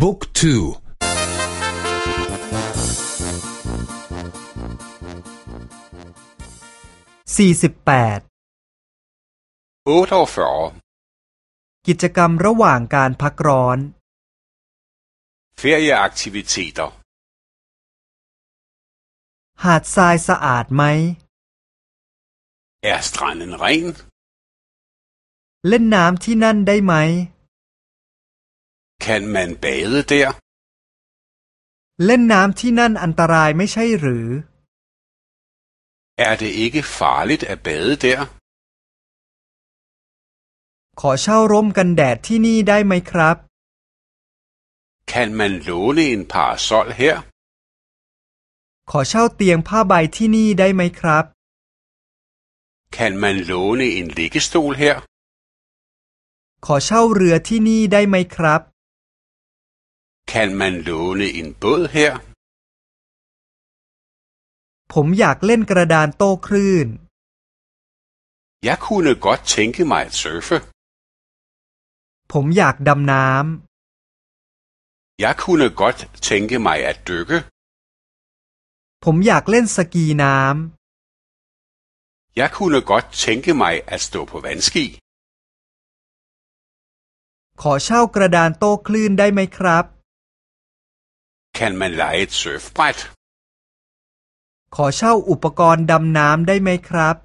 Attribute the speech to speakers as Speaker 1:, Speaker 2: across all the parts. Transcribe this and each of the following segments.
Speaker 1: บุ๊กทู
Speaker 2: สี่สิบแปดกิจกรรมระหว่างการพักร้อน
Speaker 3: Ferieaktiviteter
Speaker 2: หาดทรายสะอาดไหม
Speaker 3: Er stranden ren?
Speaker 2: เล่นน้ำที่นั่นได้ไหม
Speaker 3: Kan man bade der?
Speaker 2: เล่นน้ำที่นั่นอันตรายไม่ใช่หรือ
Speaker 3: Er det ikke farligt at bade der?
Speaker 2: ขอเช่าร่มกันแดดที่นี่ได้ไหมครับ
Speaker 3: Kan man låne en parasol her?
Speaker 2: ขอเช่าเตียงผ้าใบที่นี่ได้ไหมครับ
Speaker 3: Kan man låne en liggestol her?
Speaker 2: ขอเช่าเรือที่นี่ได้ไหมครับ
Speaker 3: Kan man låne en båd her?
Speaker 2: ผมอยากเล่นกระดานโต้คลื่น
Speaker 3: Jeg kunne godt tænke mig at surfe.
Speaker 2: ผมอยากดำน้ำ
Speaker 3: Jeg kunne godt tænke mig at dykke.
Speaker 2: ผมอยากเล่นสกีน้ำ
Speaker 3: Jeg kunne godt tænke mig at stå på vandski.
Speaker 2: ขอเช่ากระดานโต้คลื่นได้ไหมครับ
Speaker 3: Kan man lege et surfbræt?
Speaker 2: ขอเช่าอุปกรณ์ดำน้ำได้ไหมครับ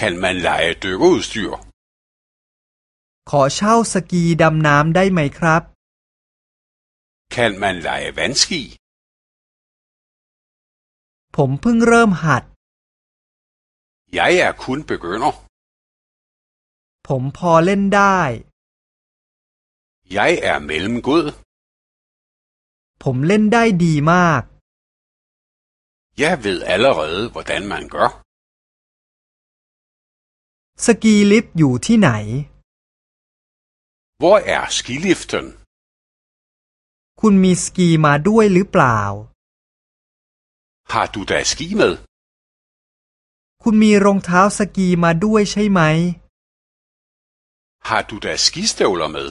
Speaker 3: Kan man lege dykkerudstyr?
Speaker 2: ขอเช่าสกีดำน้ำได้ไหมครับ
Speaker 3: Kan man lege vandski?
Speaker 2: ผมเพิ่งเริ่มหัด
Speaker 3: Jeg er kun begynder.
Speaker 2: ผมพอเล่นได้
Speaker 3: Jeg er mellemgod.
Speaker 2: ผมเล่นได้ดีมาก
Speaker 3: Jeg ved allerede, hvordan man gør.
Speaker 2: สกีลิฟต์อยู่ที่ไหน
Speaker 3: Hvor er skiliften?
Speaker 2: คุณมีสกีมาด้วยหรือเปล่า
Speaker 3: Har du da ski med?
Speaker 2: คุณมีรองเท้าสกีมาด้วยใช่ไหม
Speaker 3: Har du da skistøvler med?